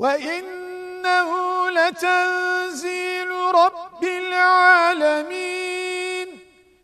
وإنه لتنزيل رب العالمين.